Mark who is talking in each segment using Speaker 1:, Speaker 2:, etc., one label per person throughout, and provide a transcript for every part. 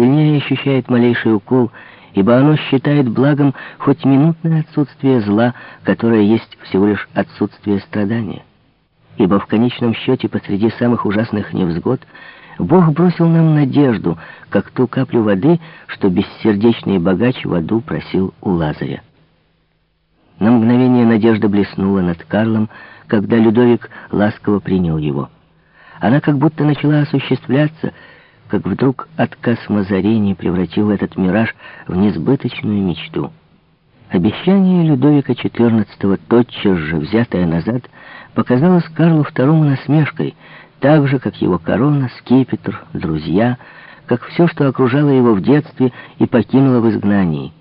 Speaker 1: сильнее ощущает малейший укол, ибо оно считает благом хоть минутное отсутствие зла, которое есть всего лишь отсутствие страдания. Ибо в конечном счете посреди самых ужасных невзгод Бог бросил нам надежду, как ту каплю воды, что бессердечный богач в аду просил у Лазаря. На мгновение надежда блеснула над Карлом, когда Людовик ласково принял его. Она как будто начала осуществляться, как вдруг отказ Мазарини превратил этот мираж в несбыточную мечту. Обещание Людовика XIV, тотчас же взятое назад, показалось Карлу II насмешкой, так же, как его корона, скипетр, друзья, как все, что окружало его в детстве и покинуло в изгнании.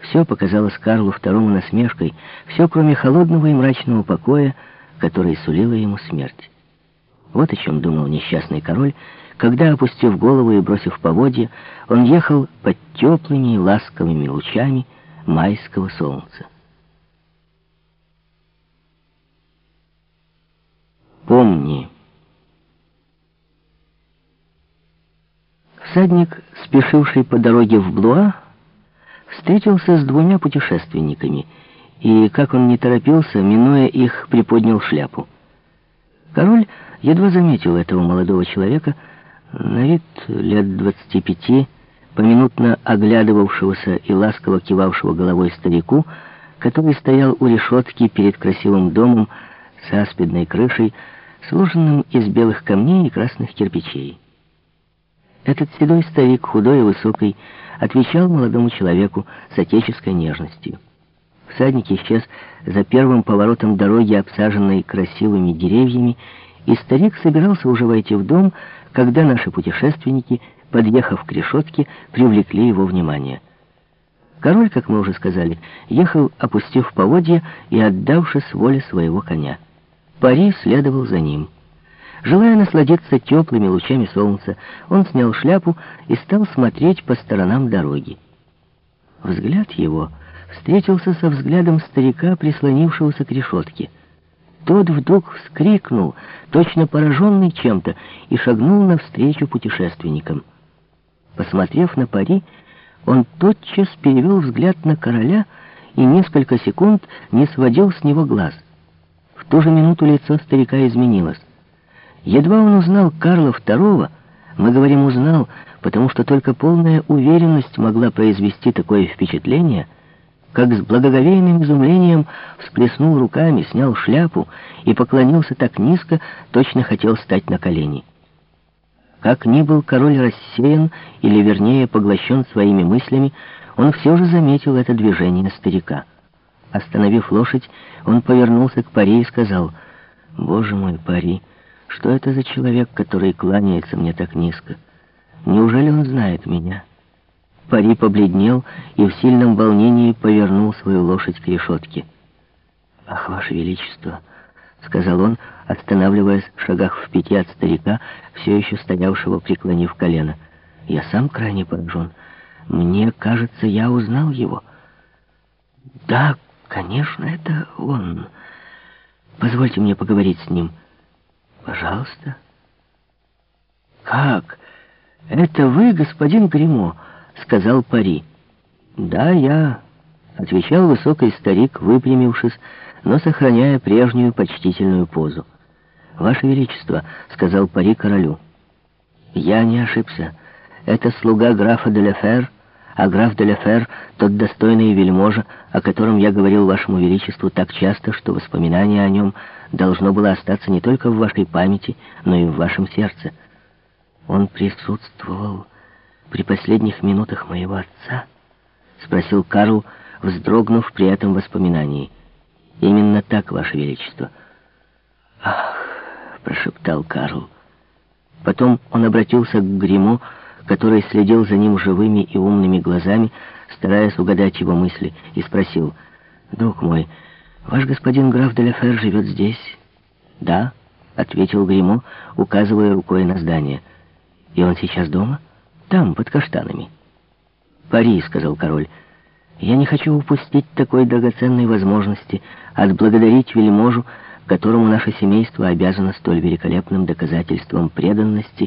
Speaker 1: Все показалось Карлу II насмешкой, все, кроме холодного и мрачного покоя, который сулила ему смерть. Вот о чем думал несчастный король, когда, опустив голову и бросив поводья, он ехал под теплыми и ласковыми лучами майского солнца. Помни. Всадник, спешивший по дороге в Блуа, встретился с двумя путешественниками, и, как он не торопился, минуя их, приподнял шляпу. Король едва заметил этого молодого человека, на вид лет двадцати пяти, поминутно оглядывавшегося и ласково кивавшего головой старику, который стоял у решетки перед красивым домом с аспидной крышей, сложенным из белых камней и красных кирпичей. Этот седой старик, худой и высокий, отвечал молодому человеку с отеческой нежностью. Всадник исчез за первым поворотом дороги, обсаженной красивыми деревьями, и старик собирался уже войти в дом, когда наши путешественники, подъехав к решетке, привлекли его внимание. Король, как мы уже сказали, ехал, опустив поводья и отдавшись воле своего коня. Пари следовал за ним. Желая насладиться теплыми лучами солнца, он снял шляпу и стал смотреть по сторонам дороги. Взгляд его встретился со взглядом старика, прислонившегося к решетке. Тот вдруг вскрикнул, точно пораженный чем-то, и шагнул навстречу путешественникам. Посмотрев на пари, он тотчас перевел взгляд на короля и несколько секунд не сводил с него глаз. В ту же минуту лицо старика изменилось. Едва он узнал Карла II, мы говорим «узнал», потому что только полная уверенность могла произвести такое впечатление, как с благоговейным изумлением всплеснул руками, снял шляпу и поклонился так низко, точно хотел стать на колени. Как ни был король рассеян, или вернее поглощен своими мыслями, он все же заметил это движение старика. Остановив лошадь, он повернулся к Пари и сказал, «Боже мой, Пари!» Что это за человек, который кланяется мне так низко? Неужели он знает меня?» Пари побледнел и в сильном волнении повернул свою лошадь к решетке. «Ах, Ваше Величество!» — сказал он, останавливаясь в шагах в пяти от старика, все еще стоявшего, преклонив колено. «Я сам крайне поражен. Мне кажется, я узнал его». «Да, конечно, это он. Позвольте мне поговорить с ним». «Пожалуйста». «Как? Это вы, господин Гримо?» — сказал Пари. «Да, я», — отвечал высокий старик, выпрямившись, но сохраняя прежнюю почтительную позу. «Ваше Величество», — сказал Пари королю, — «я не ошибся. Это слуга графа де Лефер, а граф де Лефер — тот достойный вельможа, о котором я говорил вашему величеству так часто, что воспоминание о нем должно было остаться не только в вашей памяти, но и в вашем сердце. Он присутствовал при последних минутах моего отца? Спросил Карл, вздрогнув при этом воспоминании. Именно так, ваше величество. Ах, прошептал Карл. Потом он обратился к Гримо, который следил за ним живыми и умными глазами, стараясь угадать его мысли, и спросил, «Друг мой, ваш господин граф Деляфер живет здесь?» «Да», — ответил Гримо, указывая рукой на здание. «И он сейчас дома?» «Там, под каштанами». «Пари», — сказал король, — «я не хочу упустить такой драгоценной возможности отблагодарить вельможу, которому наше семейство обязано столь великолепным доказательством преданности